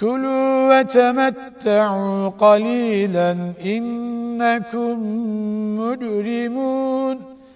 كلوا وتمتعوا قليلا إنكم مجرمون.